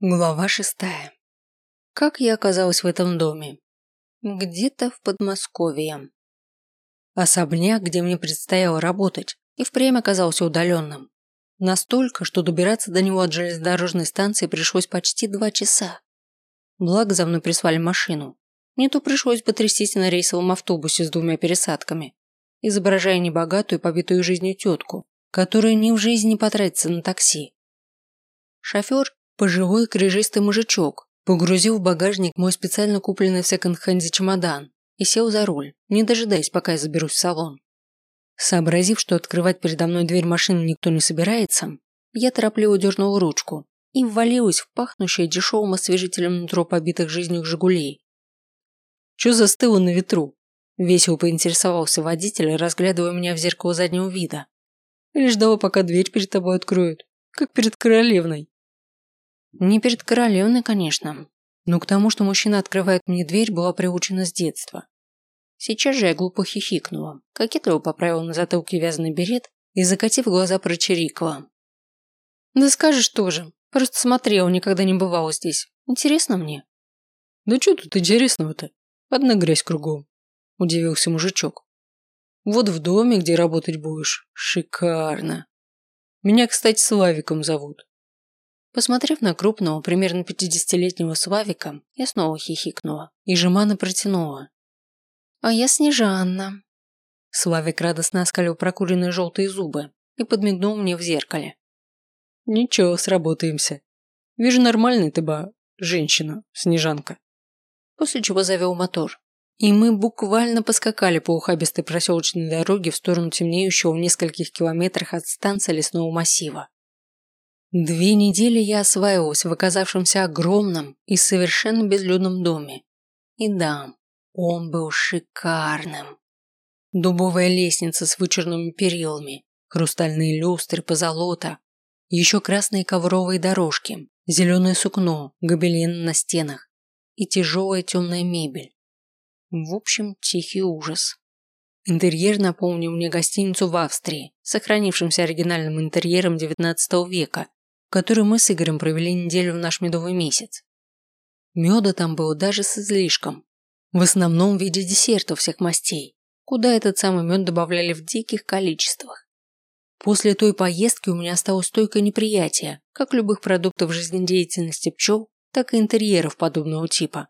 Глава шестая. Как я оказалась в этом доме? Где-то в Подмосковье. Особняк, где мне предстояло работать, и впрямь оказался удаленным. Настолько, что добираться до него от железнодорожной станции пришлось почти два часа. Благо за мной прислали машину. Не то пришлось бы на рейсовом автобусе с двумя пересадками, изображая небогатую, побитую жизнью тетку, которая ни в жизни не потратится на такси. Шофер, Пожилой крыжистый мужичок погрузил в багажник мой специально купленный в секонд-хенде чемодан и сел за руль, не дожидаясь, пока я заберусь в салон. Сообразив, что открывать передо мной дверь машины никто не собирается, я торопливо дернул ручку и ввалилась в пахнущее дешевым освежителем нутро побитых жизнью «Жигулей». «Чё застыло на ветру?» – весело поинтересовался водитель, разглядывая меня в зеркало заднего вида. «Или ждала, пока дверь перед тобой откроют, как перед королевной?» Не перед королевной, конечно, но к тому, что мужчина открывает мне дверь, была приучена с детства. Сейчас же я глупо хихикнула, кокетливо поправила на затылке вязаный берет и, закатив глаза, прочирикала. «Да скажешь тоже, просто смотрела, никогда не бывала здесь. Интересно мне?» «Да что тут интересного-то? Одна грязь кругом», – удивился мужичок. «Вот в доме, где работать будешь, шикарно. Меня, кстати, Славиком зовут. Посмотрев на крупного, примерно 50-летнего Славика, я снова хихикнула и жеманно протянула. «А я Снежанна». Славик радостно оскалил прокуренные желтые зубы и подмигнул мне в зеркале. «Ничего, сработаемся. Вижу, нормальный ты ба, женщина, Снежанка». После чего завел мотор. И мы буквально поскакали по ухабистой проселочной дороге в сторону темнеющего в нескольких километрах от станции лесного массива. Две недели я осваивалась в оказавшемся огромном и совершенно безлюдном доме. И да, он был шикарным. Дубовая лестница с вычурными перилами, хрустальные люстры, позолота, еще красные ковровые дорожки, зеленое сукно, гобелены на стенах и тяжелая темная мебель. В общем, тихий ужас. Интерьер напомнил мне гостиницу в Австрии, сохранившимся оригинальным интерьером XIX века которой мы с Игорем провели неделю в наш медовый месяц. Меда там было даже с излишком, в основном в виде десертов всех мастей, куда этот самый мед добавляли в диких количествах. После той поездки у меня осталось стойкое неприятие, как любых продуктов жизнедеятельности пчел, так и интерьеров подобного типа.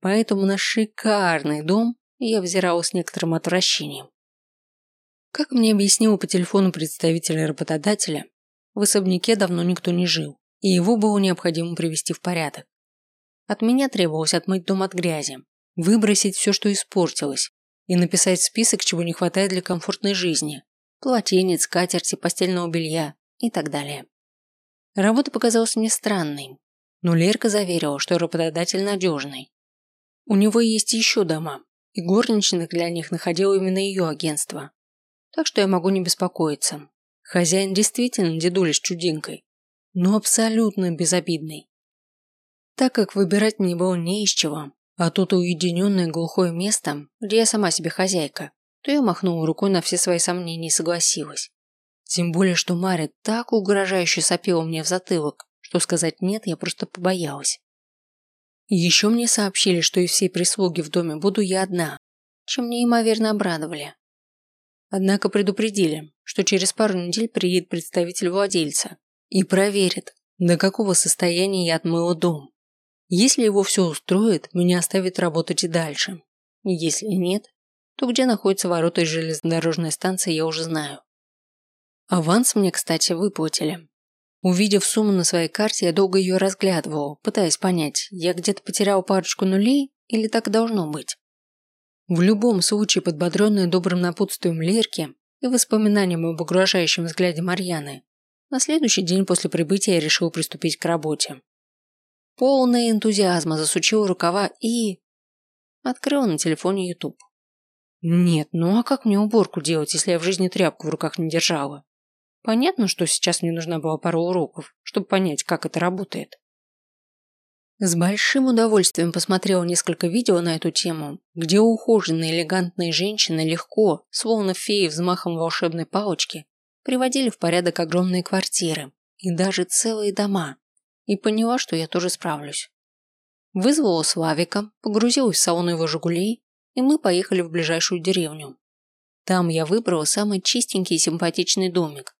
Поэтому на шикарный дом я взирала с некоторым отвращением. Как мне объяснил по телефону представитель работодателя, в особняке давно никто не жил, и его было необходимо привести в порядок. От меня требовалось отмыть дом от грязи, выбросить все, что испортилось, и написать список, чего не хватает для комфортной жизни. Полотенец, скатерти, постельного белья и так далее. Работа показалась мне странной, но Лерка заверила, что работодатель надежный. У него есть еще дома, и горничных для них находило именно ее агентство. Так что я могу не беспокоиться. Хозяин действительно дедуля с чудинкой, но абсолютно безобидный. Так как выбирать мне было не из чего, а тут уединенное глухое место, где я сама себе хозяйка, то я махнула рукой на все свои сомнения и согласилась. Тем более, что Маря так угрожающе сопела мне в затылок, что сказать «нет» я просто побоялась. Еще мне сообщили, что из всей прислуги в доме буду я одна, чем неимоверно обрадовали. Однако предупредили, что через пару недель приедет представитель владельца и проверит, до какого состояния я отмыла дом. Если его все устроит, меня оставит работать и дальше. Если нет, то где находятся ворота из железнодорожной станции, я уже знаю. Аванс мне, кстати, выплатили. Увидев сумму на своей карте, я долго ее разглядывала, пытаясь понять, я где-то потеряла парочку нулей или так должно быть. В любом случае, подбодренная добрым напутствием Лерки и воспоминанием об угрожающем взгляде Марьяны, на следующий день после прибытия я решил приступить к работе. Полный энтузиазма засучил рукава и... Открыл на телефоне YouTube. Нет, ну а как мне уборку делать, если я в жизни тряпку в руках не держала? Понятно, что сейчас мне нужна была пара уроков, чтобы понять, как это работает. С большим удовольствием посмотрела несколько видео на эту тему, где ухоженные элегантные женщины легко, словно феи взмахом волшебной палочки, приводили в порядок огромные квартиры и даже целые дома, и поняла, что я тоже справлюсь. Вызвала Славика, погрузилась в салон его «Жигулей», и мы поехали в ближайшую деревню. Там я выбрала самый чистенький и симпатичный домик.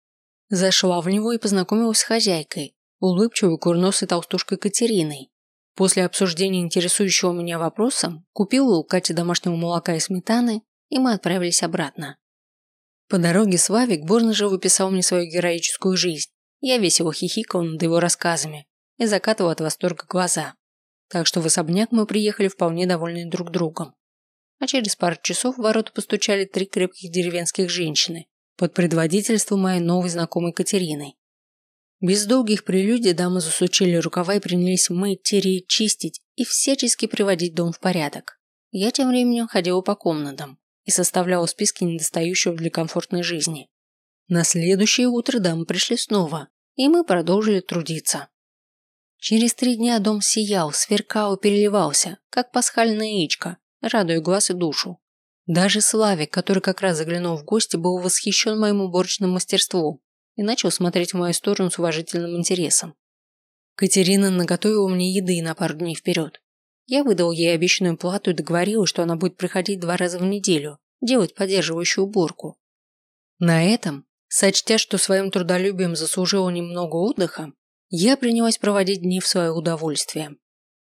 Зашла в него и познакомилась с хозяйкой, улыбчивой курносой толстушкой Катериной. После обсуждения интересующего меня вопроса купила у Кати домашнего молока и сметаны, и мы отправились обратно. По дороге Славик бурно же выписал мне свою героическую жизнь. Я весело хихикал над его рассказами и закатывал от восторга глаза. Так что в особняк мы приехали вполне довольны друг другом. А через пару часов в ворота постучали три крепких деревенских женщины под предводительством моей новой знакомой Катерины. Без долгих прелюдий дамы засучили рукава и принялись мыть, тереть, чистить и всячески приводить дом в порядок. Я тем временем ходила по комнатам и составляла списки недостающего для комфортной жизни. На следующее утро дамы пришли снова, и мы продолжили трудиться. Через три дня дом сиял, сверкал и переливался, как пасхальное яичко, радуя глаз и душу. Даже Славик, который как раз заглянул в гости, был восхищен моим уборочным мастерством и начал смотреть в мою сторону с уважительным интересом. Катерина наготовила мне еды на пару дней вперед. Я выдал ей обещанную плату и договорилась, что она будет приходить два раза в неделю, делать поддерживающую уборку. На этом, сочтя, что своим трудолюбием заслужила немного отдыха, я принялась проводить дни в свое удовольствие.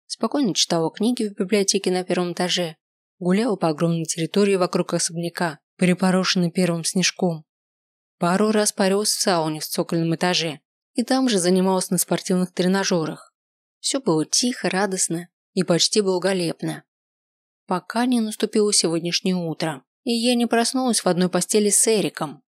Спокойно читала книги в библиотеке на первом этаже, гуляла по огромной территории вокруг особняка, перепорошенной первым снежком. Пару раз парилась в сауне в цокольном этаже и там же занималась на спортивных тренажерах. Все было тихо, радостно и почти благолепно. Пока не наступило сегодняшнее утро, и я не проснулась в одной постели с Эриком.